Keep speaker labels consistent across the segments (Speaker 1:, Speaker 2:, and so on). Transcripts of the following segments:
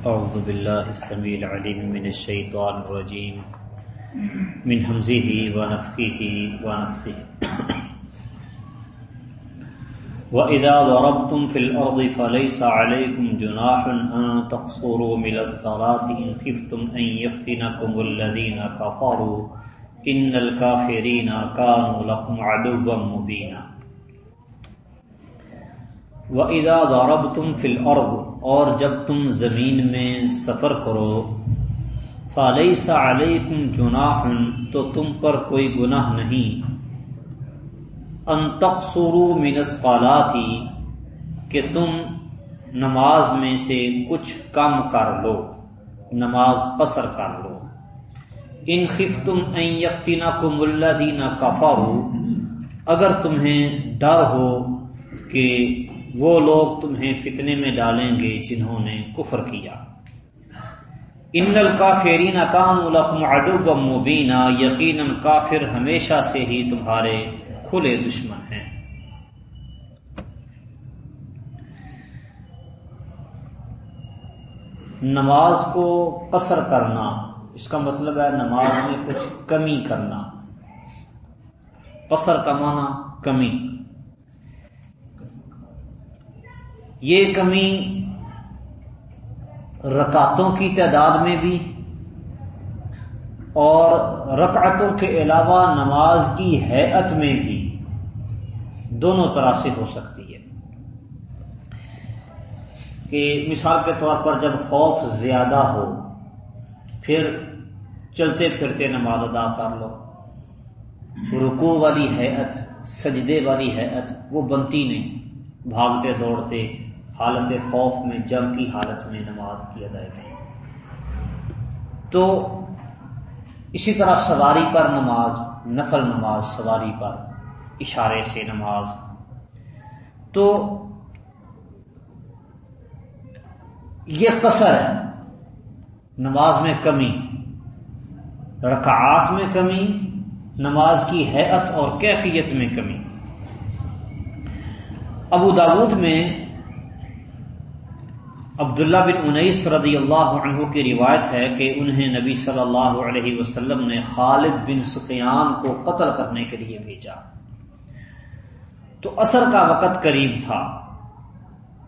Speaker 1: أعوذ بالله السميع العليم من الشيطان الرجيم. من همزه ونفخه ونفسه. وإذا ضربتم في الأرض فليس عليكم جناح أن تقصروا من الصلاة إن خفتم أن يفتنكم الذين كفروا. إن الكافرين كانوا لكم عدوا مبينا. وَإِذَا ضَرَبْتُمْ فِي الْأَرْضِ اور جب تم زمین میں سفر کرو، فَلَيْسَ عَلَيْكُمْ جُنَاحٌ، تو تم پر کوئی گناہ نہیں۔ ان تقصروا من کہ تم نماز میں سے کچھ کم کر لو، نماز قصر کر لو۔ ان خفتم ان یفتنکم الذین کفروا اگر تمہیں ڈر ہو کہ وہ لوگ تمہیں فتنے میں ڈالیں گے جنہوں نے کفر کیا۔ ان الکافرین کام لکم عدو مبینہ یقیناً کافر ہمیشہ سے ہی تمہارے کھلے دشمن ہیں۔ نماز کو قصر کرنا، اس کا مطلب ہے نماز میں کچھ کمی کرنا۔ قصر کا معنی کمی۔ یہ کمی رکعتوں کی تعداد میں بھی اور رکعتوں کے علاوہ نماز کی حیت میں بھی دونوں طرح سے ہو سکتی ہے۔ کہ مثال کے طور پر جب خوف زیادہ ہو، پھر چلتے پھرتے نماز ادا کر لو۔ رکو والی حیت سجدے والی حیت وہ بنتی نہیں، بھاگتے دوڑتے حالت خوف میں، جنگ کی حالت میں نماز کی ادائیگی۔ تو اسی طرح سواری پر نماز، نفل نماز، سواری پر اشارے سے نماز۔ تو یہ قصر ہے۔ نماز میں کمی، رکعات میں کمی، نماز کی حیت اور کیفیت میں کمی۔ ابو داود میں عبداللہ بن انیس رضی اللہ عنہ کی روایت ہے کہ انہیں نبی صلی اللہ علیہ وسلم نے خالد بن سفیان کو قتل کرنے کے لیے بھیجا۔ تو اثر کا وقت قریب تھا۔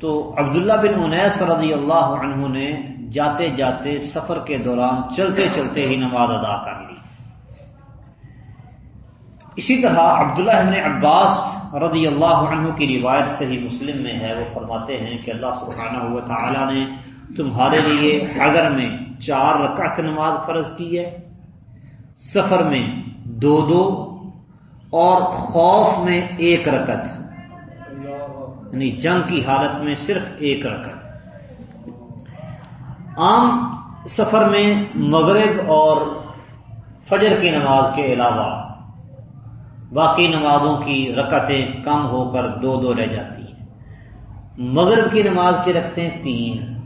Speaker 1: تو عبداللہ بن انیس رضی اللہ عنہ نے جاتے جاتے سفر کے دوران چلتے چلتے ہی نماز ادا کر لی۔ اسی طرح عبداللہ ابن عباس رضی اللہ عنہ کی روایت سے ہی مسلم میں ہے، وہ فرماتے ہیں کہ اللہ سبحانہ ہوا تعالی نے تمہارے لیے حضر میں چار رکعت نماز فرض کی ہے، سفر میں دو دو، اور خوف میں ایک رکت یعنی جنگ کی حالت میں صرف ایک رکت عام سفر میں مغرب اور فجر کی نماز کے علاوہ باقی نمازوں کی رکعتیں کم ہو کر دو دو رہ جاتی ہیں۔ مغرب کی نماز کی رکھتے ہیں تین۔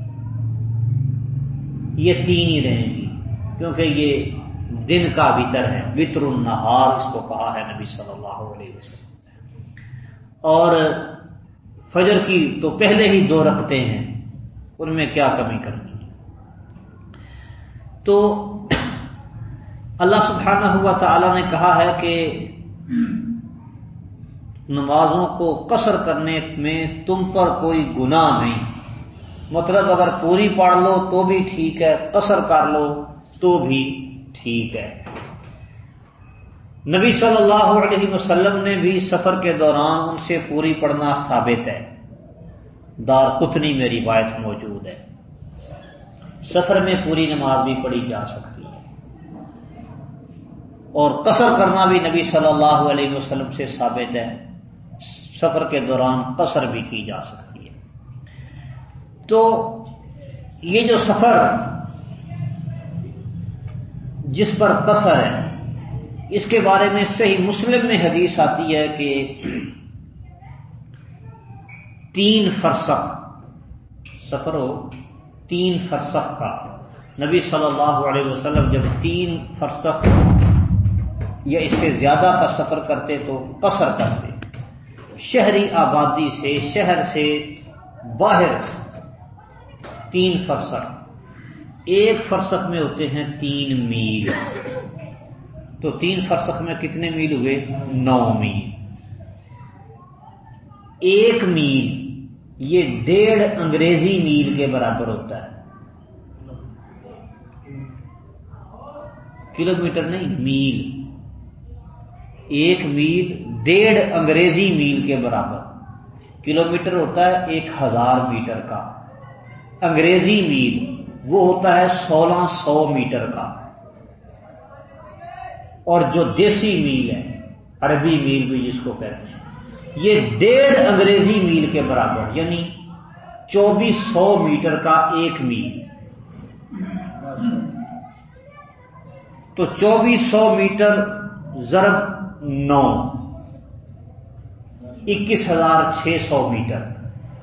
Speaker 1: یہ تین ہی رہیں گی، کیونکہ یہ دن کا بتر ہے۔ بطر النہار، اس کو کہا ہے نبی صلی اللہ علیہ وسلم۔ اور فجر کی تو پہلے ہی دو رکھتے ہیں، ان میں کیا کمی کرنی تو اللہ سبحانہ ہوا تعالی نے کہا ہے کہ نمازوں کو قصر کرنے میں تم پر کوئی گناہ نہیں۔ مطلب اگر پوری پڑھ لو تو بھی ٹھیک ہے، قصر کر لو تو بھی ٹھیک ہے۔ نبی صلی اللہ علیہ وسلم نے بھی سفر کے دوران ان سے پوری پڑھنا ثابت ہے۔ دار قطنی میں روایت موجود ہے۔ سفر میں پوری نماز بھی پڑھی جا سکتی اور قصر کرنا بھی نبی صلی اللہ علیہ وسلم سے ثابت ہے۔ سفر کے دوران قصر بھی کی جا سکتی ہے۔ تو یہ جو سفر جس پر قصر ہے، اس کے بارے میں صحیح مسلم میں حدیث آتی ہے کہ تین فرسخ، سفر ہو، تین فرسخ کا۔ نبی صلی اللہ علیہ وسلم جب تین فرسخ یا اس سے زیادہ کا سفر کرتے تو قصر کرتے۔ شہری آبادی سے، شہر سے باہر تین فرسخ۔ ایک فرسخ میں ہوتے ہیں تین میل۔ تو تین فرسخ میں کتنے میل ہوئے؟ نو میل۔ ایک میل، یہ ڈیڑھ انگریزی میل کے برابر ہوتا ہے۔ کلو میٹر نہیں، میل۔ ایک میل، ڈیڑھ انگریزی میل کے برابر۔ کلو میٹر ہوتا ہے ایک ہزار میٹر کا۔ انگریزی میل، وہ ہوتا ہے سولہ سو میٹر کا۔ اور جو دیسی میل ہے، عربی میل بھی جس کو کہتے ہیں۔ یہ ڈیڑھ انگریزی میل کے برابر یعنی چوبیس سو میٹر کا ایک میل۔ تو چوبیس سو میٹر ضرب نو۔ اکیس ہزار چھ سو میٹر۔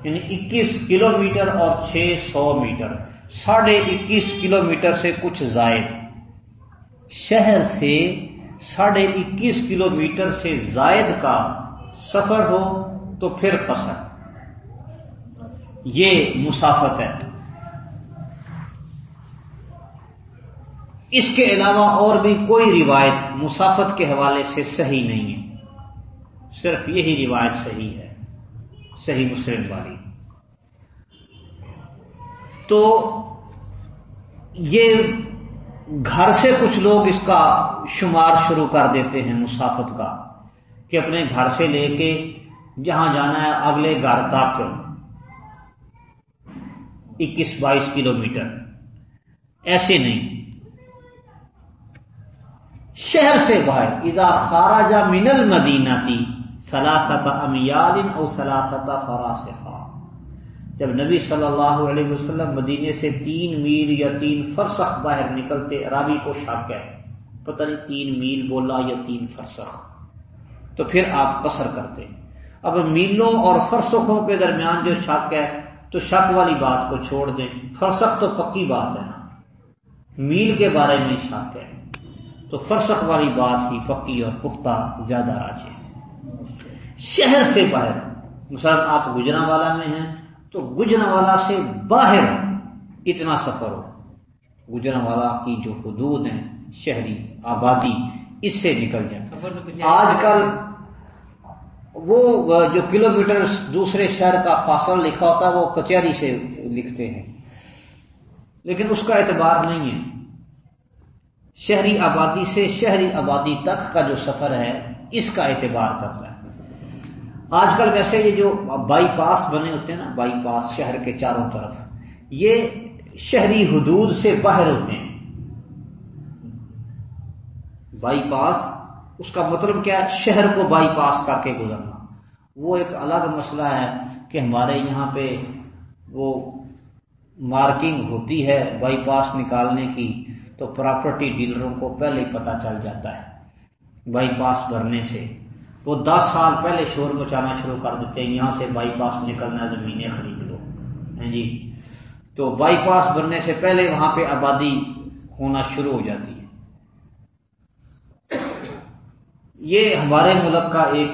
Speaker 1: یعنی اکیس کلو میٹر اور چھ سو میٹر۔ ساڑھے اکیس کلو میٹر سے کچھ زائد۔ شہر سے ساڑھے اکیس کلو میٹر سے زائد کا سفر ہو تو پھر قصر۔ یہ مسافت ہے۔ اس کے علاوہ اور بھی کوئی روایت مسافت کے حوالے سے صحیح نہیں ہے۔ صرف یہی روایت صحیح ہے۔ صحیح مسلم باری۔ تو یہ گھر سے کچھ لوگ اس کا شمار شروع کر دیتے ہیں مسافت کا، کہ اپنے گھر سے لے کے جہاں جانا ہے اگلے گھر تک۔ اکیس بائیس کلو میٹر۔ ایسے نہیں۔ شہر سے باہر ادا خارا من المدینہ تھی سلاست امیال اور سلاست فراس جب نبی صلی اللہ علیہ وسلم مدینے سے تین میل یا تین فرسخ باہر نکلتے رابی کو شک ہے۔ پتہ نہیں تین میل بولا یا تین فرسخ۔ تو پھر آپ قصر کرتے۔ اب میلوں اور فرسخوں کے درمیان جو شک ہے، تو شک والی بات کو چھوڑ دیں۔ فرسخ تو پکی بات ہے نا۔ میل کے بارے میں شک ہے۔ تو فرسخ والی بات ہی پکی اور پختہ زیادہ راجے شہر سے باہر مثلا آپ گجرا والا میں ہیں تو گجرا والا سے باہر اتنا سفر ہو۔ گجرا والا کی جو حدود ہیں شہری آبادی اس سے نکل جائے آج کل وہ جو کلو میٹر دوسرے شہر کا فاصلہ لکھا ہوتا ہے وہ کچہری سے لکھتے ہیں۔ لیکن اس کا اعتبار نہیں ہے۔ شہری آبادی سے شہری آبادی تک کا جو سفر ہے، اس کا اعتبار کرتا ہے۔ آج کل ویسے یہ جو بائی پاس بنے ہوتے ہیں نا، بائی پاس شہر کے چاروں طرف، یہ شہری حدود سے باہر ہوتے ہیں۔ بائی پاس، اس کا مطلب کیا ہے؟ شہر کو بائی پاس کر کے گزرنا۔ وہ ایک الگ مسئلہ ہے کہ ہمارے یہاں پہ وہ مارکنگ ہوتی ہے بائی پاس نکالنے کی۔ تو پراپرٹی ڈیلروں کو پہلے ہی پتا چل جاتا ہے۔ بائی پاس بھرنے سے۔ وہ دس سال پہلے شور مچانا شروع کر دیتے ہیں۔ یہاں سے بائی پاس نکلنا زمینیں خرید لو۔ ہاں جی؟ تو بائی پاس بننے سے پہلے وہاں پہ آبادی ہونا شروع ہو جاتی ہے۔ یہ ہمارے ملک کا ایک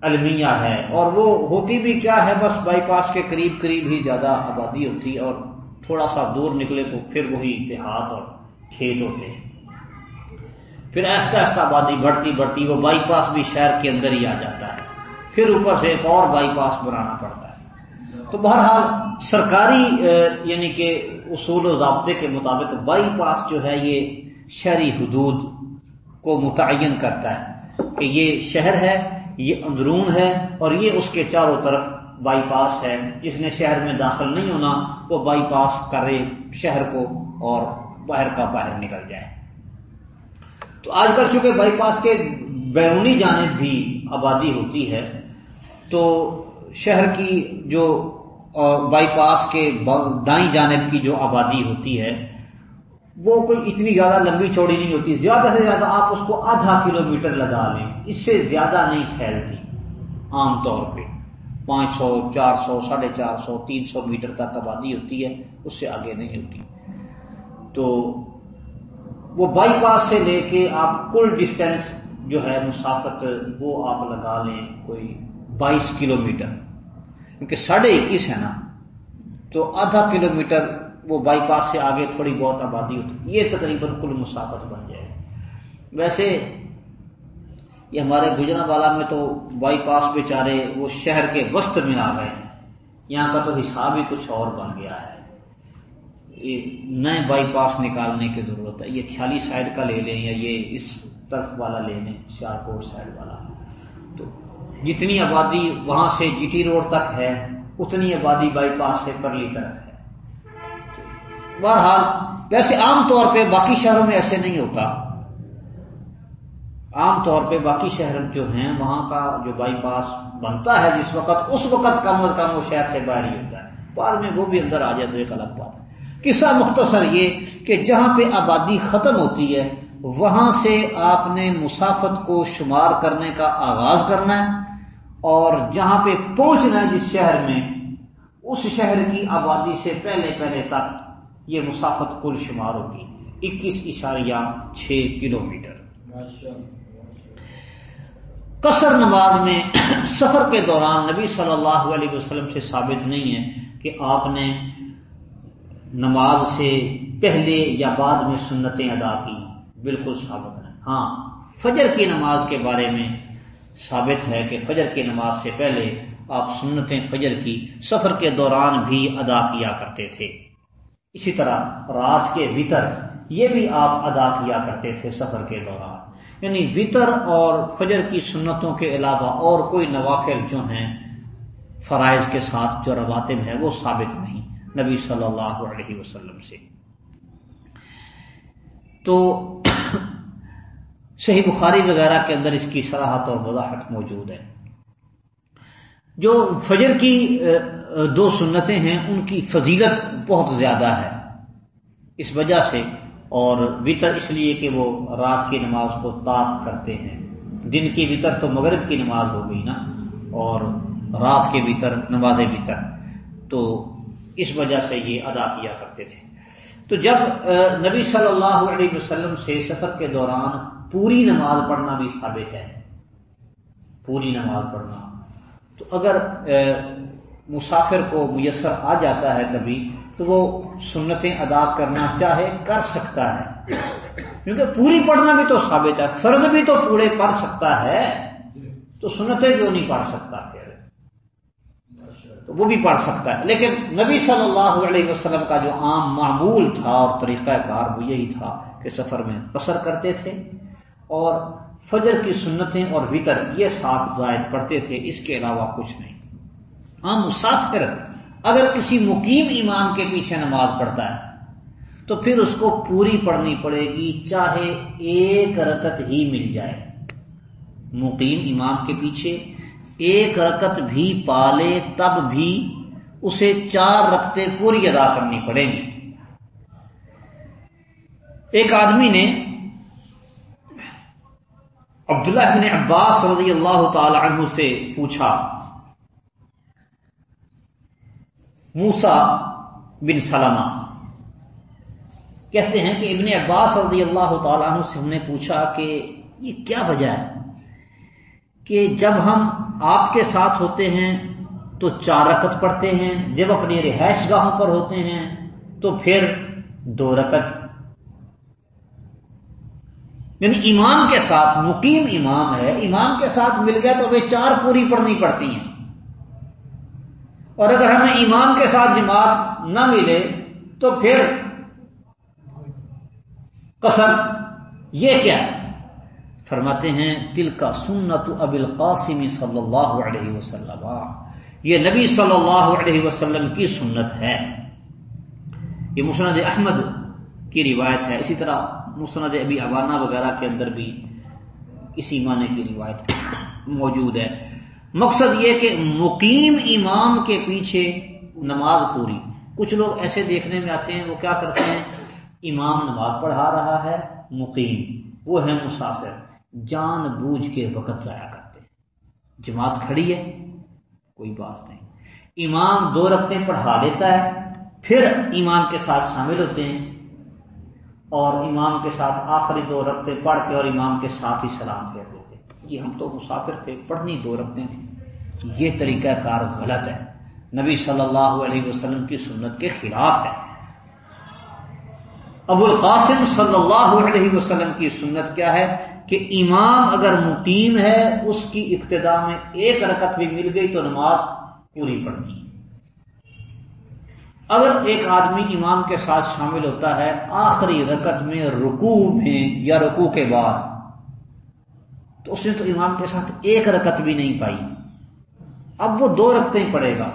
Speaker 1: المیہ ہے۔ اور وہ ہوتی بھی کیا ہے؟ بس بائی پاس کے قریب قریب ہی زیادہ آبادی ہوتی ہے اور تھوڑا سا دور نکلے تو پھر وہی دیہات اور کھیت ہوتے ہیں۔ پھر ایستا ایستا آبادی بڑھتی بڑھتی وہ بائی پاس بھی شہر کے اندر ہی آ جاتا ہے۔ پھر اوپر سے ایک اور بائی پاس بنانا پڑتا ہے۔ تو بہرحال سرکاری یعنی کہ اصول و ضابطے کے مطابق بائی پاس جو ہے یہ شہری حدود کو متعین کرتا ہے کہ یہ شہر ہے، یہ اندرون ہے اور یہ اس کے چاروں طرف بائی پاس ہے۔ جس نے شہر میں داخل نہیں ہونا، وہ بائی پاس کرے شہر کو اور باہر کا باہر نکل جائے۔ تو آج کل چونکہ بائی پاس کے بیرونی جانب بھی آبادی ہوتی ہے، تو شہر کی جو بائی پاس کے دائیں جانب کی جو آبادی ہوتی ہے، وہ کوئی اتنی زیادہ لمبی چوڑی نہیں ہوتی۔ زیادہ سے زیادہ آپ اس کو آدھا کلو میٹر لگا لیں۔ اس سے زیادہ نہیں پھیلتی عام طور پہ۔ پانچ سو، چار سو، ساڑھے چار سو، تین سو میٹر تک آبادی ہوتی ہے، اس سے آگے نہیں ہوتی۔ تو وہ بائی پاس سے لے کے آپ کل ڈسٹینس جو ہے مسافت، وہ آپ لگا لیں کوئی بائیس کلو میٹر کیونکہ ساڑھے اکیس ہے نا، تو آدھا کلو میٹر وہ بائی پاس سے آگے تھوڑی بہت آبادی ہوتی، یہ تقریباً کل مسافت بن جائے۔ ویسے یہ ہمارے گجرا والا میں تو بائی پاس بیچارے وہ شہر کے وسط میں آ گئے۔ ہیں یہاں کا تو حساب ہی کچھ اور بن گیا ہے۔ نئے بائی پاس نکالنے کی ضرورت ہے۔ یہ خیالی سائڈ کا لے لیں یا یہ اس طرف والا لے لیں شارکوٹ سائڈ والا۔ تو جتنی آبادی وہاں سے جی ٹی روڈ تک ہے، اتنی آبادی بائی پاس سے پرلی طرف ہے۔ بہرحال، ویسے عام طور پہ باقی شہروں میں ایسے نہیں ہوتا۔ عام طور پہ باقی شہر جو ہیں، وہاں کا جو بائی پاس بنتا ہے، جس وقت، اس وقت کم از کم وہ شہر سے باہر ہی ہوتا ہے۔ بعد میں وہ بھی اندر آ جائے تو ایک الگ بات ہے۔ قصہ مختصر یہ کہ جہاں پہ آبادی ختم ہوتی ہے، وہاں سے آپ نے مسافت کو شمار کرنے کا آغاز کرنا ہے اور جہاں پہ پہنچنا ہے جس شہر میں، اس شہر کی آبادی سے پہلے پہلے تک یہ مسافت کل شمار ہوگی۔ اکیس اشاریہ چھ کلو میٹر قصر نماز میں سفر کے دوران نبی صلی اللہ علیہ وسلم سے ثابت نہیں ہے کہ آپ نے نماز سے پہلے یا بعد میں سنتیں ادا کی، بالکل ثابت نہیں ہاں فجر کی نماز کے بارے میں ثابت ہے کہ فجر کی نماز سے پہلے آپ سنتیں فجر کی سفر کے دوران بھی ادا کیا کرتے تھے۔ اسی طرح رات کے وطر یہ بھی آپ ادا کیا کرتے تھے سفر کے دوران۔ یعنی وطر اور فجر کی سنتوں کے علاوہ اور کوئی نوافل جو ہیں، فرائض کے ساتھ جو رواتب ہیں وہ ثابت نہیں۔ نبی صلی اللہ علیہ وسلم سے۔ تو صحیح بخاری وغیرہ کے اندر اس کی سراہت اور وضاحت موجود ہے۔ جو فجر کی دو سنتیں ہیں، ان کی فضیلت بہت زیادہ ہے۔ اس وجہ سے، اور وطر اس لیے کہ وہ رات کی نماز کو تاک کرتے ہیں۔ دن کی وطر تو مغرب کی نماز ہو گئی نا، اور رات کے وطر، نماز وطر۔ تو اس وجہ سے یہ ادا کیا کرتے تھے۔ تو جب نبی صلی اللہ علیہ وسلم سے سفر کے دوران پوری نماز پڑھنا بھی ثابت ہے۔ پوری نماز پڑھنا۔ تو اگر مسافر کو میسر آ جاتا ہے کبھی، تو وہ سنتیں ادا کرنا چاہے، کر سکتا ہے۔ کیونکہ پوری پڑھنا بھی تو ثابت ہے، فرض بھی تو پورے پڑھ سکتا ہے، تو سنتیں جو نہیں پڑھ سکتا۔ پھر تو وہ بھی پڑھ سکتا ہے۔ لیکن نبی صلی اللہ علیہ وسلم کا جو عام معمول تھا اور طریقہ کار وہ یہی تھا کہ سفر میں بسر کرتے تھے اور فجر کی سنتیں اور بھیتر یہ ساتھ زائد پڑھتے تھے، اس کے علاوہ کچھ نہیں۔ عام مسافر اگر کسی مقیم امام کے پیچھے نماز پڑھتا ہے تو پھر اس کو پوری پڑھنی پڑے گی، چاہے ایک رکت ہی مل جائے۔ مقیم امام کے پیچھے ایک رکت بھی پالے تب بھی اسے چار رکھتے پوری ادا کرنی پڑے گی۔ ایک آدمی نے عبداللہ بن عباس رضی اللہ تعالی عنہ سے پوچھا موسا بن سلامہ کہتے ہیں کہ ابن عباس رضی اللہ تعالیٰ عنہ سے ہم نے پوچھا کہ یہ کیا وجہ ہے؟ کہ جب ہم آپ کے ساتھ ہوتے ہیں تو چار رکت پڑھتے ہیں، جب اپنی رہائش گاہوں پر ہوتے ہیں تو پھر دو رکت یعنی امام کے ساتھ مقیم امام ہے امام کے ساتھ مل گیا تو ہمیں چار پوری پڑھنی پڑتی ہیں۔ اور اگر ہمیں ایمان کے ساتھ جماعت نہ ملے تو پھر قسم یہ کیا ہے؟ فرماتے ہیں دل کا سنت اب القاسم صلی اللہ علیہ وسلم۔ یہ نبی صلی اللہ علیہ وسلم کی سنت ہے۔ یہ مسند احمد کی روایت ہے۔ اسی طرح مسند ابی عوانہ وغیرہ کے اندر بھی اسی معنی کی روایت موجود ہے۔ مقصد یہ کہ مقیم امام کے پیچھے نماز پوری۔ کچھ لوگ ایسے دیکھنے میں آتے ہیں، وہ کیا کرتے ہیں؟ امام نماز پڑھا رہا ہے، مقیم۔ وہ ہے مسافر۔ جان بوجھ کے وقت ضائع کرتے جماعت کھڑی ہے، کوئی بات نہیں۔ امام دو رقطیں پڑھا لیتا ہے، پھر امام کے ساتھ شامل ہوتے ہیں اور امام کے ساتھ آخری دو رقطیں پڑھ کے اور امام کے ساتھ ہی سلام کہتے یہ ہم تو مسافر تھے، پڑھنی دو رکھتے تھیں۔ یہ طریقہ کار غلط ہے۔ نبی صلی اللہ علیہ وسلم کی سنت کے خلاف ہے۔ ابو القاسم صلی اللہ علیہ وسلم کی سنت کیا ہے کہ امام اگر مقیم ہے، اس کی ابتدا میں ایک رکت بھی مل گئی تو نماز پوری پڑنی اگر ایک آدمی امام کے ساتھ شامل ہوتا ہے، آخری رکت میں رکوع میں یا رکوع کے بعد، تو اس نے تو امام کے ساتھ ایک رکت بھی نہیں پائی۔ اب وہ دو رکتیں پڑے گا،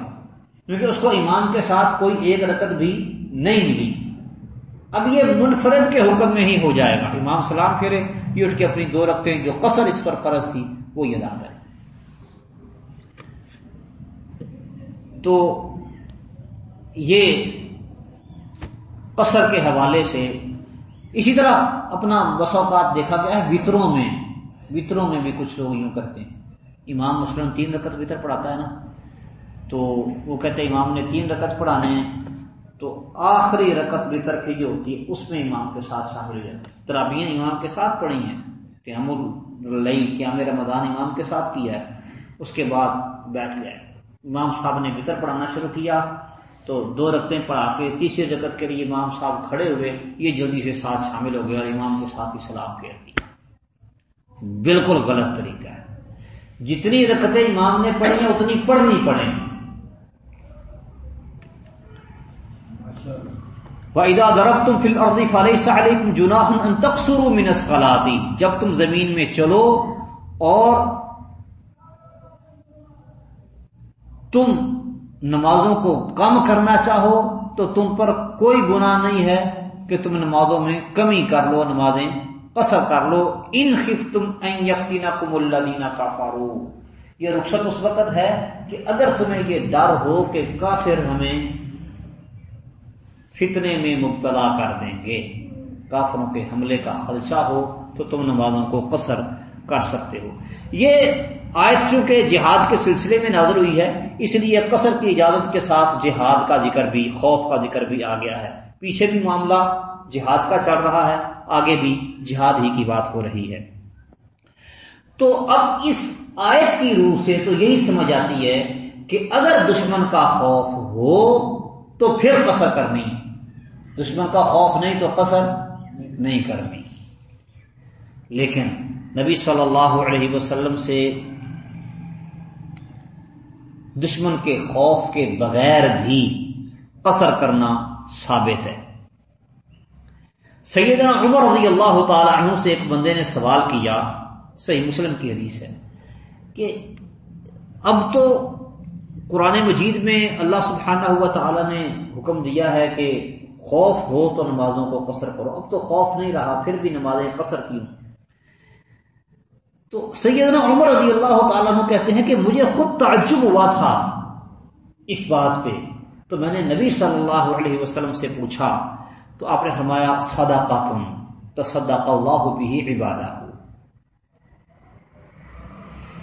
Speaker 1: کیونکہ اس کو امام کے ساتھ کوئی ایک رکت بھی نہیں ملی۔ اب یہ منفرد کے حکم میں ہی ہو جائے گا۔ امام سلام پھیرے یہ اٹھ کے اپنی دو رکھتے جو قصر اس پر فرض تھی، وہ یہ کرے تو یہ قصر کے حوالے سے اسی طرح اپنا وسوقات دیکھا گیا ہے، وطروں میں وطروں میں بھی کچھ لوگ یوں کرتے ہیں۔ امام مثلاً تین رکت وطر پڑھاتا ہے نا، تو وہ کہتے ہیں امام نے تین رکت پڑھانے ہیں۔ تو آخری رکت بتر کی جو ہوتی ہے، اس میں امام کے ساتھ شامل ہو جاتی ہے۔ ترابیاں امام کے ساتھ پڑھی ہیں، قیام لئی قیام رمضان امام کے ساتھ کیا ہے۔ اس کے بعد بیٹھ جائے امام صاحب نے بتر پڑھانا شروع کیا۔ تو دو رقطیں پڑھا کے تیسری رکت کے لیے امام صاحب کھڑے ہوئے، یہ جلدی سے ساتھ شامل ہو گیا اور امام کے ساتھ ہی سلام پھیر دیا بالکل غلط طریقہ ہے۔ جتنی رکتیں امام نے پڑھی ہیں، اتنی پڑھنی پڑیں۔ وَإِذَا ضَرَبْتُمْ فِي الْأَرْضِ فَلَيْسَ عَلَيْكُمْ جُنَاحٌ أَن تَقْصُرُوا مِنَ الصَّلَاةِ جب تم زمین میں چلو اور تم نمازوں کو کم کرنا چاہو تو تم پر کوئی گناہ نہیں ہے کہ تم نمازوں میں کمی کر لو، نمازیں قصر کر لو۔ ان خفتم ان یفتنکم الذین کفروا یہ رخصت اس وقت ہے کہ اگر تمہیں یہ ڈر ہو کہ کافر ہمیں فتنے میں مبتلا کر دیں گے۔ کافروں کے حملے کا خدشہ ہو تو تم نمازوں کو قصر کر سکتے ہو۔ یہ آیت چونکہ جہاد کے سلسلے میں نازل ہوئی ہے، اس لیے قصر کی اجازت کے ساتھ جہاد کا ذکر بھی، خوف کا ذکر بھی آ گیا ہے۔ پیچھے بھی معاملہ جہاد کا چل رہا ہے، آگے بھی جہاد ہی کی بات ہو رہی ہے۔ تو اب اس آیت کی روح سے تو یہی سمجھ آتی ہے کہ اگر دشمن کا خوف ہو تو پھر قصر کرنی ہے۔ دشمن کا خوف نہیں تو قصر نہیں کرنی۔ لیکن نبی صلی اللہ علیہ وسلم سے دشمن کے خوف کے بغیر بھی قصر کرنا ثابت ہے۔ سیدنا عمر رضی اللہ تعالی عنہ سے ایک بندے نے سوال کیا، صحیح مسلم کی حدیث ہے، کہ اب تو قرآن مجید میں اللہ سبحانہ ہوا تعالی نے حکم دیا ہے کہ خوف ہو تو نمازوں کو قصر کرو۔ اب تو خوف نہیں رہا، پھر بھی نمازیں قصر کیوں؟ تو سیدنا عمر رضی اللہ تعالیٰ عنہ کہتے ہیں کہ مجھے خود تعجب ہوا تھا اس بات پہ۔ تو میں نے نبی صلی اللہ علیہ وسلم سے پوچھا، تو آپ نے فرمایا سدا کا تم تو سدا اللہ بھی عبادہ۔ ہو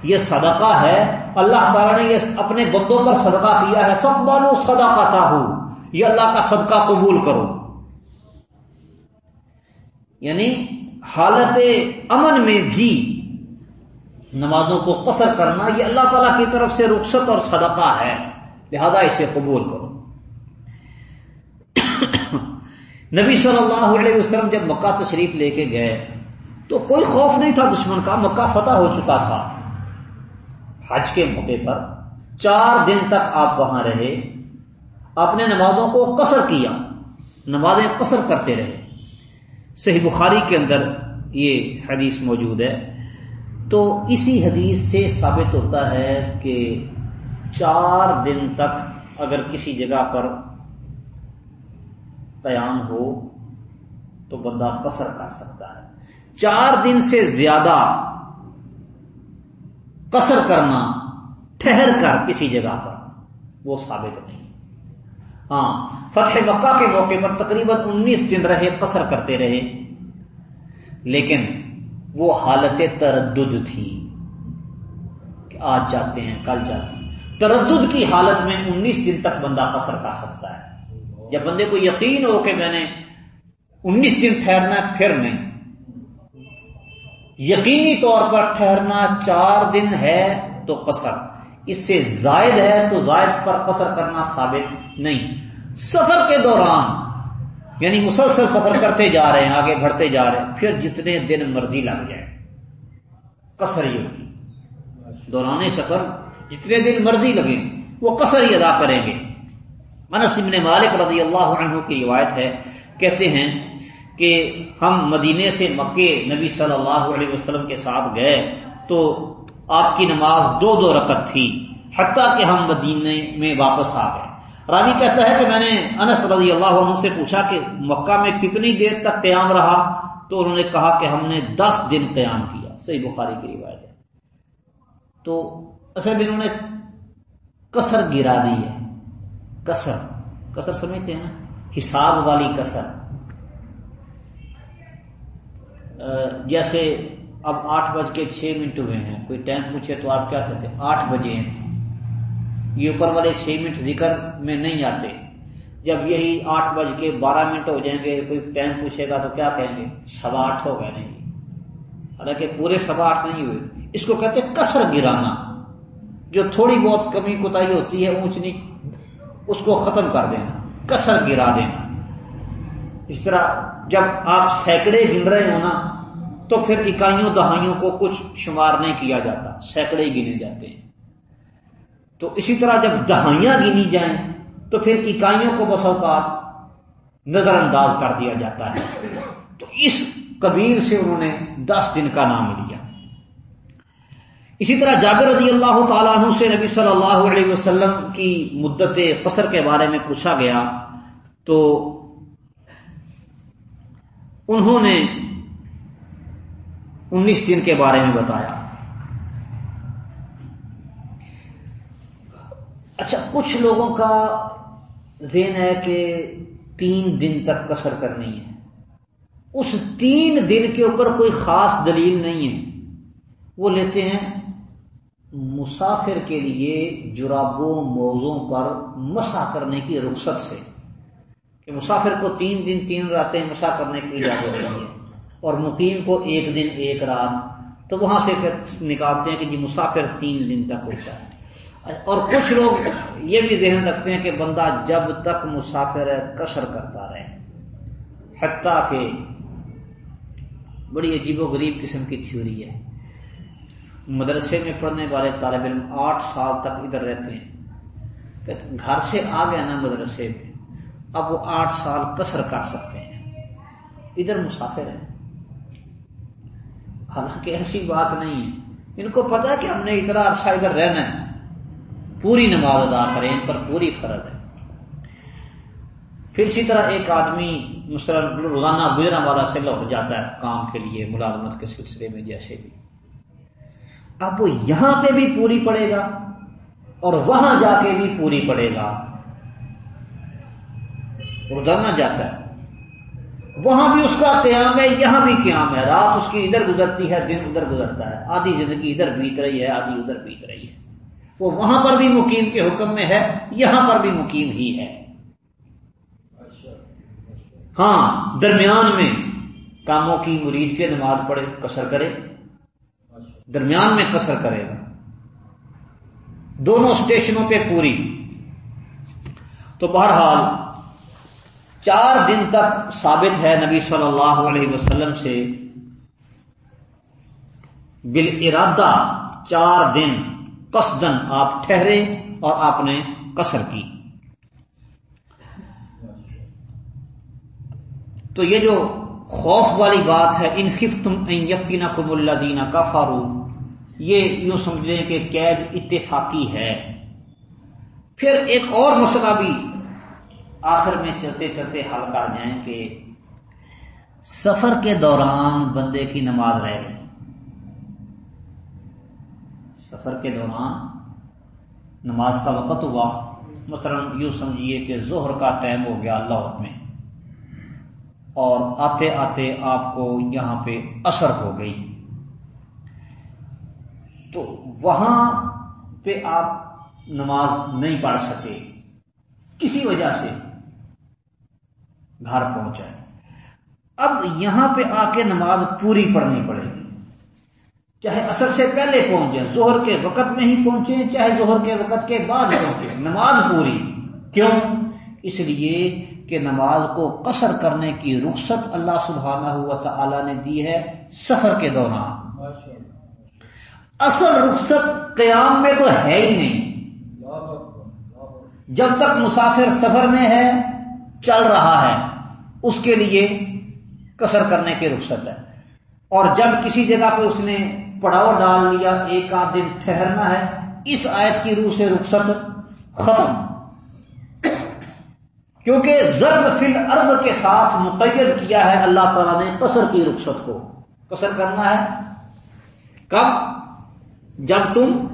Speaker 1: یہ صدقہ ہے، اللہ تعالیٰ نے یہ اپنے بندوں پر صدقہ کیا ہے۔ سب بالو سدا کا یہ اللہ کا صدقہ قبول کرو۔ یعنی حالت امن میں بھی نمازوں کو قصر کرنا یہ اللہ تعالی کی طرف سے رخصت اور صدقہ ہے۔ لہذا اسے قبول کرو۔ نبی صلی اللہ علیہ وسلم جب مکہ تشریف لے کے گئے تو کوئی خوف نہیں تھا دشمن کا، مکہ فتح ہو چکا تھا۔ حج کے موقع پر چار دن تک آپ وہاں رہے۔ آپ نے نمازوں کو قصر کیا۔ نمازیں قصر کرتے رہے۔ صحیح بخاری کے اندر یہ حدیث موجود ہے۔ تو اسی حدیث سے ثابت ہوتا ہے کہ چار دن تک اگر کسی جگہ پر قیام ہو تو بندہ قصر کر سکتا ہے۔ چار دن سے زیادہ قصر کرنا، ٹھہر کر کسی جگہ پر وہ ثابت نہیں۔ ہاں فتح مکہ کے موقع پر تقریباً انیس دن رہے، قصر کرتے رہے۔ لیکن وہ حالت تردد تھی کہ آج جاتے ہیں، کل جاتے ہیں۔ تردد کی حالت میں انیس دن تک بندہ قصر کر سکتا ہے۔ جب بندے کو یقین ہو کہ میں نے انیس دن ٹھہرنا پھر نہیں۔ یقینی طور پر ٹھہرنا چار دن ہے تو قصر۔ اس سے زائد ہے تو زائد پر قصر کرنا ثابت نہیں۔ سفر کے دوران یعنی مسلسل سفر کرتے جا رہے ہیں، آگے بڑھتے جا رہے ہیں، پھر جتنے دن مرضی لگ جائے کسر ہی ہوگی۔ دوران سفر جتنے دن مرضی لگیں، وہ کسر ہی ادا کریں گے۔ انس ابن مالک رضی اللہ عنہ کی روایت ہے، کہتے ہیں کہ ہم مدینے سے مکے نبی صلی اللہ علیہ وسلم کے ساتھ گئے تو آپ کی نماز دو دو رکت تھی، حتیٰ کہ ہم مدینے میں واپس آ گئے۔ راوی کہتا ہے کہ میں نے انس رضی اللہ عنہ سے پوچھا کہ مکہ میں کتنی دیر تک قیام رہا؟ تو انہوں نے کہا کہ ہم نے دس دن قیام کیا۔ صحیح بخاری کی روایت ہے۔ تو اصل میں انہوں نے کسر گرا دی ہے۔ کسر کسر سمجھتے ہیں نا؟ حساب والی کسر۔ جیسے اب آٹھ بج کے چھ منٹ ہوئے ہیں۔ کوئی ٹائم پوچھے تو آپ کیا کہتے آٹھ بجے ہیں۔ یہ اوپر والے چھ منٹ ذکر میں نہیں آتے۔ جب یہی آٹھ بج کے بارہ منٹ ہو جائیں گے، کوئی ٹائم پوچھے گا تو کیا کہیں گے؟ سوا آٹھ ہو گئے نہیں۔ حالانکہ پورے سوا آٹھ نہیں ہوئے۔ اس کو کہتے کسر گرانا۔ جو تھوڑی بہت کمی کوتا ہوتی ہے، اونچ نیچ، اس کو ختم کر دینا۔ کسر گرا دینا۔ اس طرح جب آپ سینکڑے گن رہے ہو نا تو پھر اکائیوں دہائیوں کو کچھ شمار نہیں کیا جاتا، سینکڑے گنے جاتے ہیں۔ تو اسی طرح جب دہائیاں گنی جائیں، تو پھر اکائیوں کو بس اوقات نظر انداز کر دیا جاتا ہے۔ تو اس کبیر سے انہوں نے دس دن کا نام لیا۔ اسی طرح جابر رضی اللہ تعالیٰ عنہ سے نبی صلی اللہ علیہ وسلم کی مدت قصر کے بارے میں پوچھا گیا، تو انہوں نے انیس دن کے بارے میں بتایا۔ اچھا کچھ لوگوں کا ذہن ہے کہ تین دن تک کسر کرنی ہے۔ اس تین دن کے اوپر کوئی خاص دلیل نہیں ہے۔ وہ لیتے ہیں، مسافر کے لیے جرابوں، موزوں پر مسا کرنے کی رخصت سے، کہ مسافر کو تین دن تین راتیں مسا کرنے کی اجازت ہے اور مقیم کو ایک دن، ایک رات۔ تو وہاں سے نکالتے ہیں کہ جی مسافر تین دن تک ہوتا ہے۔ اور کچھ لوگ یہ بھی ذہن رکھتے ہیں کہ بندہ جب تک مسافر ہے کسر کرتا رہے، حتیٰ کہ بڑی عجیب و غریب قسم کی تھیوری ہے۔ مدرسے میں پڑھنے والے طالب علم آٹھ سال تک ادھر رہتے ہیں۔ گھر سے آ گئے نا مدرسے میں، اب وہ آٹھ سال کسر کر سکتے ہیں۔ ادھر مسافر ہیں۔ حالانکہ ایسی بات نہیں ہے۔ ان کو پتا کہ ہم نے اتنا عرصہ ادھر رہنا ہے۔ پوری نماز ادا کریں، ان پر پوری فرض ہے۔ پھر اسی طرح ایک آدمی مثلاً روزانہ گزرا والا سے لوٹ جاتا ہے کام کے لیے، ملازمت کے سلسلے میں جیسے بھی۔ اب وہ یہاں پہ بھی پوری پڑے گا اور وہاں جا کے بھی پوری پڑے گا۔ روزانہ جاتا ہے۔ وہاں بھی اس کا قیام ہے، یہاں بھی قیام ہے۔ رات اس کی ادھر گزرتی ہے، دن ادھر گزرتا ہے۔ آدھی زندگی ادھر بیت رہی ہے، آدھی ادھر بیت رہی ہے۔ وہ وہاں پر بھی مقیم کے حکم میں ہے، یہاں پر بھی مقیم ہی ہے۔ ہاں درمیان میں کاموں کی مرید کے نماز پڑھے کسر کرے۔ درمیان میں کسر کرے۔ گا دونوں اسٹیشنوں پہ پوری۔ تو بہرحال چار دن تک ثابت ہے نبی صلی اللہ علیہ وسلم سے بال ارادہ چار دن قصدن آپ ٹھہرے اور آپ نے کسر کی۔ تو یہ جو خوف والی بات ہے، ان خفتم ان یفتینا کم اللہ دینا کا فارو یہ یوں سمجھ لیں کہ قید اتفاقی ہے۔ پھر ایک اور مسئلہ بھی آخر میں چلتے چلتے حل کر جائیں کہ سفر کے دوران بندے کی نماز رہ گئی۔ سفر کے دوران نماز کا وقت ہوا۔ مثلا یوں سمجھیے کہ زہر کا ٹائم ہو گیا اللہ میں۔ اور آتے آتے آپ کو یہاں پہ اثر ہو گئی۔ تو وہاں پہ آپ نماز نہیں پڑھ سکے۔ کسی وجہ سے گھر پہنچائے اب یہاں پہ آ کے نماز پوری پڑھنی پڑے گی۔ چاہے اثر سے پہلے پہنچ جائے زہر کے وقت میں ہی پہنچے، چاہے زہر کے وقت کے بعد پہنچے۔ نماز پوری۔ کیوں؟ اس لیے کہ نماز کو قصر کرنے کی رخصت اللہ سبحانہ ہوا تعالی نے دی ہے سفر کے دوران۔ اصل رخصت قیام میں تو ہے ہی نہیں۔ جب تک مسافر سفر میں ہے، چل رہا ہے۔ اس کے لیے کسر کرنے کی رخصت ہے۔ اور جب کسی جگہ پہ اس نے پڑاؤ ڈال لیا، ایک آدھ دن ٹھہرنا ہے، اس آیت کی روح سے رخصت ختم۔ کیونکہ ضرب فل ارض کے ساتھ مقید کیا ہے، اللہ تعالیٰ نے قصر کی رخصت کو۔ قصر کرنا ہے۔ کب؟ جب تم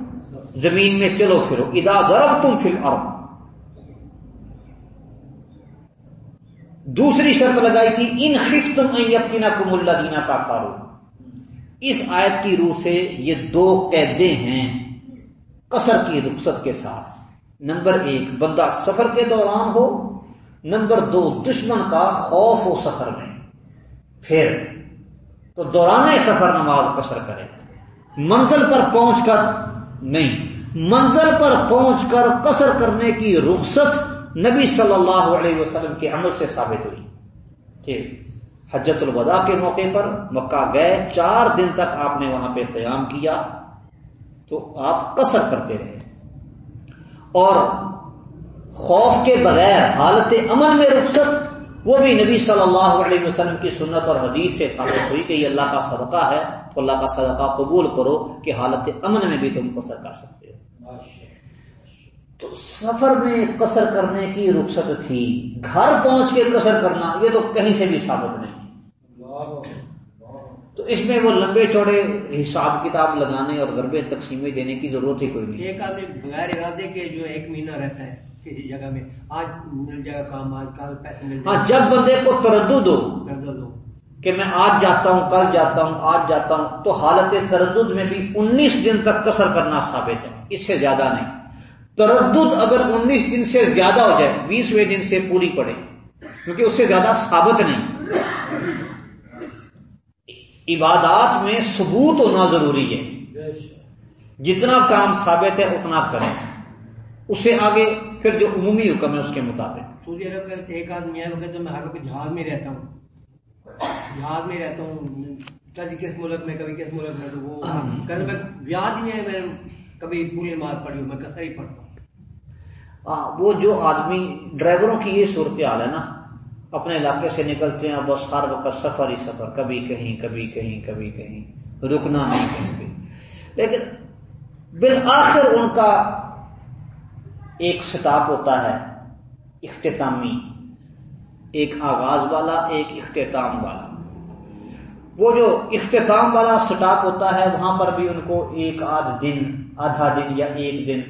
Speaker 1: زمین میں چلو پھرو۔ ادا ضرب تم فل ارض دوسری شرط لگائی تھی، ان خف تم یقینا کم اللہ دینا کا فاروق اس آیت کی روح سے یہ دو قیدے ہیں قصر کی رخصت کے ساتھ۔ نمبر ایک، بندہ سفر کے دوران ہو۔ نمبر دو، دشمن کا خوف ہو سفر میں۔ پھر، تو دوران سفر نماز قصر کرے۔ منزل پر پہنچ کر، نہیں، منزل پر پہنچ کر قصر کرنے کی رخصت نبی صلی اللہ علیہ وسلم کے عمل سے ثابت ہوئی ٹھیک حجت الوداع کے موقع پر مکہ گئے، چار دن تک آپ نے وہاں پہ قیام کیا تو آپ قصر کرتے رہے۔ اور خوف کے بغیر، حالت امن میں رخصت، وہ بھی نبی صلی اللہ علیہ وسلم کی سنت اور حدیث سے ثابت ہوئی کہ یہ اللہ کا صدقہ ہے تو اللہ کا صدقہ قبول کرو کہ حالت امن میں بھی تم قصر کر سکتے ہو۔ تو سفر میں قصر کرنے کی رخصت تھی۔ گھر پہنچ کے قصر کرنا یہ تو کہیں سے بھی ثابت نہیں۔ تو اس میں وہ لمبے چوڑے حساب کتاب لگانے اور غربے تقسیمیں دینے کی ضرورت ہی کوئی نہیں۔
Speaker 2: ایک آدمی بغیر ارادے کے جو ایک مہینہ رہتا ہے کسی جگہ میں آج مل جائے گا کام آج کل پیسے مل
Speaker 1: ہاں جب بندے کو تردد ہو
Speaker 2: تردد ہو۔
Speaker 1: کہ میں آج جاتا ہوں کل جاتا ہوں آج جاتا ہوں تو حالت تردد میں بھی انیس دن تک قصر کرنا ثابت ہے۔ اس سے زیادہ نہیں۔ تردد اگر انیس دن سے زیادہ ہو جائے بیسویں دن سے پوری پڑے کیونکہ اس سے زیادہ ثابت نہیں۔ عبادات میں ثبوت ہونا ضروری ہے۔ جتنا کام ثابت ہے اتنا کریں۔ اس سے آگے پھر جو عمومی حکم ہے اس کے مطابق۔
Speaker 2: سعودی عرب کا ایک آدمی ہے وہ کہتا میں ہر وقت جہاز میں رہتا ہوں۔ جہاز میں رہتا ہوں کبھی کس ملک میں کبھی کس ملک میں تو وہ کہتے میں یاد ہی ہے میں کبھی پوری نماز پڑھی ہوں میں کثر ہی پڑھتا ہوں۔
Speaker 1: ہاں وہ جو آدمی ڈرائیوروں کی یہ صورتحال ہے نا، اپنے علاقے سے نکلتے ہیں، بس ہر وقت سفر ہی سفر، کبھی کہیں کبھی کہیں کبھی کہیں، رکنا نہیں کہیں بھی۔ لیکن بالآخر ان کا ایک سٹاپ ہوتا ہے، اختتامی۔ ایک آغاز والا، ایک اختتام والا۔ وہ جو اختتام والا سٹاپ ہوتا ہے، وہاں پر بھی ان کو ایک آدھ دن، آدھا دن یا ایک دن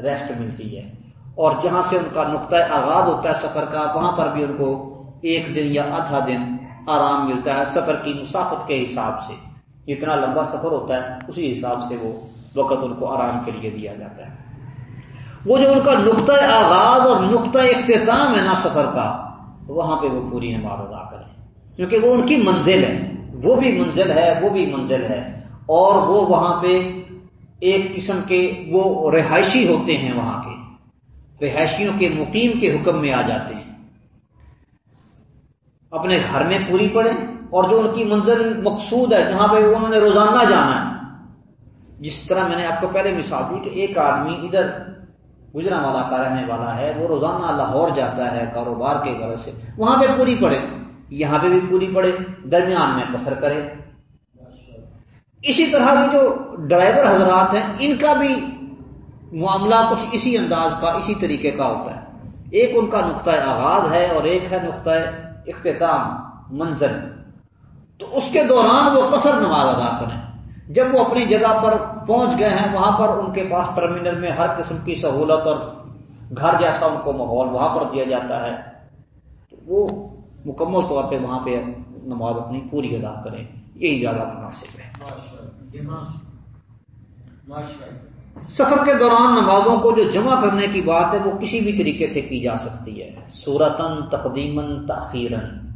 Speaker 1: ریسٹ ملتی ہے۔ اور جہاں سے ان کا نقطۂ آغاز ہوتا ہے سفر کا، وہاں پر بھی ان کو ایک دن یا آدھا دن آرام ملتا ہے سفر کی مسافت کے حساب سے۔ جتنا لمبا سفر ہوتا ہے، اسی حساب سے وہ وقت ان کو آرام کے لیے دیا جاتا ہے۔ وہ جو ان کا نقطۂ آغاز اور نقطۂ اختتام ہے نا سفر کا، وہاں پہ وہ پوری نماز ادا کریں۔ کیونکہ وہ ان کی منزل ہے۔ وہ بھی منزل ہے، وہ بھی منزل ہے۔ اور وہ وہاں پہ ایک قسم کے وہ رہائشی ہوتے ہیں وہاں کے۔ رہائشیوں کے مقیم کے حکم میں آ جاتے ہیں۔ اپنے گھر میں پوری پڑے اور جو ان کی منزل مقصود ہے، جہاں پہ انہوں نے روزانہ جانا ہے۔ جس طرح میں نے آپ کو پہلے مثال دی کہ ایک آدمی ادھر گجرا والا کا رہنے والا ہے، وہ روزانہ لاہور جاتا ہے کاروبار کے غرض سے۔ وہاں پہ پوری پڑے یہاں پہ بھی پوری پڑے درمیان میں قصر کرے اسی طرح کے جو ڈرائیور حضرات ہیں، ان کا بھی معاملہ کچھ اسی انداز کا، اسی طریقے کا ہوتا ہے۔ ایک ان کا نقطۂ آغاز ہے اور ایک ہے نقطۂ اختتام منظر تو اس کے دوران وہ قصر نماز ادا کریں۔ جب وہ اپنی جگہ پر پہنچ گئے ہیں، وہاں پر ان کے پاس ٹرمینل میں ہر قسم کی سہولت اور گھر جیسا ان کو ماحول وہاں پر دیا جاتا ہے۔ تو وہ مکمل طور پہ وہاں پہ نماز اپنی پوری ادا کریں۔ یہی زیادہ مناسب ہے۔ سفر کے دوران نمازوں کو جو جمع کرنے کی بات ہے، وہ کسی بھی طریقے سے کی جا سکتی ہے۔ سورتن تقدیمن تاخیرن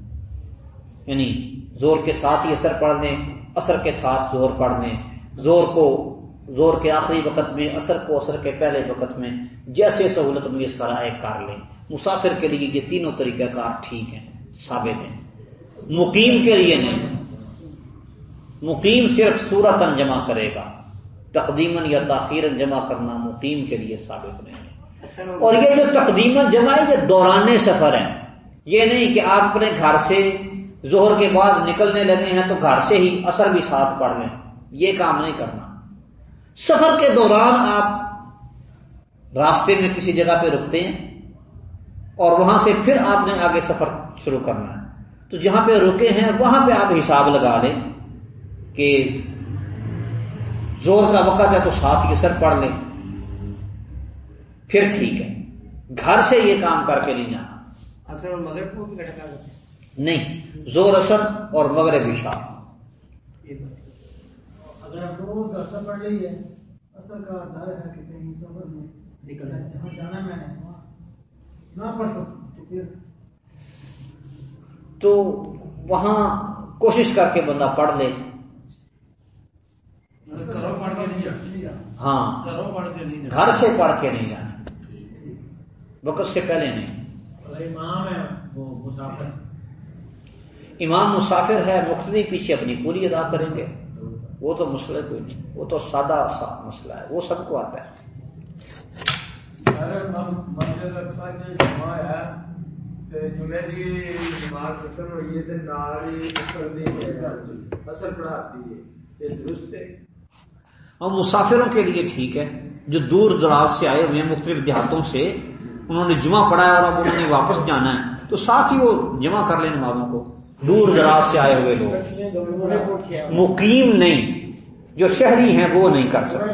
Speaker 1: یعنی زور کے ساتھ ہی اثر پڑھ لیں، اثر کے ساتھ زور پڑھ لیں۔ زور کو، زور کے آخری وقت میں، اثر کو اثر کے پہلے وقت میں جیسے سہولت میسر آئے کر لیں۔ مسافر کے لیے یہ تینوں طریقہ کار ٹھیک ہیں، ثابت ہیں۔ مقیم کے لیے نہیں۔ مقیم صرف صورت جمع کرے گا۔ تقدیمن یا تاخیر جمع کرنا مقیم کے لیے ثابت نہیں ہے۔ اور یہ جو تقدیمن جمع ہے یہ دوران سفر ہے یہ نہیں کہ آپ اپنے گھر سے زہر کے بعد نکلنے لگے ہیں تو گھر سے ہی اثر بھی ساتھ پڑھ لیں۔ یہ کام نہیں کرنا۔ سفر کے دوران آپ راستے میں کسی جگہ پہ رکتے ہیں اور وہاں سے پھر آپ نے آگے سفر شروع کرنا ہے۔ تو جہاں پہ رکے ہیں وہاں پہ آپ حساب لگا لیں کہ زور کا وقت ہے تو ساتھ ہی سر پڑھ لیں۔ پھر ٹھیک ہے۔ گھر سے یہ کام کر کے نہیں جانا۔
Speaker 2: اثر اور مغرب کو بھی کٹکا
Speaker 1: نہیں زور اثر اور مغرب عشاء
Speaker 3: اگر زور کا اثر پڑ رہی ہے اثر کا ڈر ہے کہ کہیں سفر میں
Speaker 2: نکل
Speaker 3: جہاں جانا میں نے وہاں نہ پڑھ سکوں تو پھر۔
Speaker 1: تو وہاں کوشش کر کے بندہ پڑھ لے
Speaker 4: گھروں پڑھ کے نہیں جانا
Speaker 1: ہاں۔
Speaker 4: گھروں پڑھ کے نہیں جانا
Speaker 1: گھر سے پڑھ کے نہیں جانا وقت سے پہلے نہیں۔
Speaker 3: امام ہے وہ مسافر۔
Speaker 1: امام مسافر ہے مختلف پیچھے اپنی پوری ادا کریں گے۔ وہ تو مسئلہ کوئی نہیں۔ وہ تو سادہ سا مسئلہ ہے۔ وہ سب کو آتا ہے۔
Speaker 5: جمعے دی نماز ختم ہوئی ہے اثر اثر پڑھاتی ہے۔ یہ درست ہے۔
Speaker 1: اور مسافروں کے لیے ٹھیک ہے، جو دور دراز سے آئے ہوئے ہیں، مختلف دیہاتوں سے، انہوں نے جمعہ پڑھا ہے اور اب انہوں نے واپس جانا ہے۔ تو ساتھ ہی وہ جمع کر لیں نمازوں کو۔ دور دراز سے آئے ہوئے لوگ۔ مقیم نہیں، جو شہری ہیں، وہ نہیں کر سکتے۔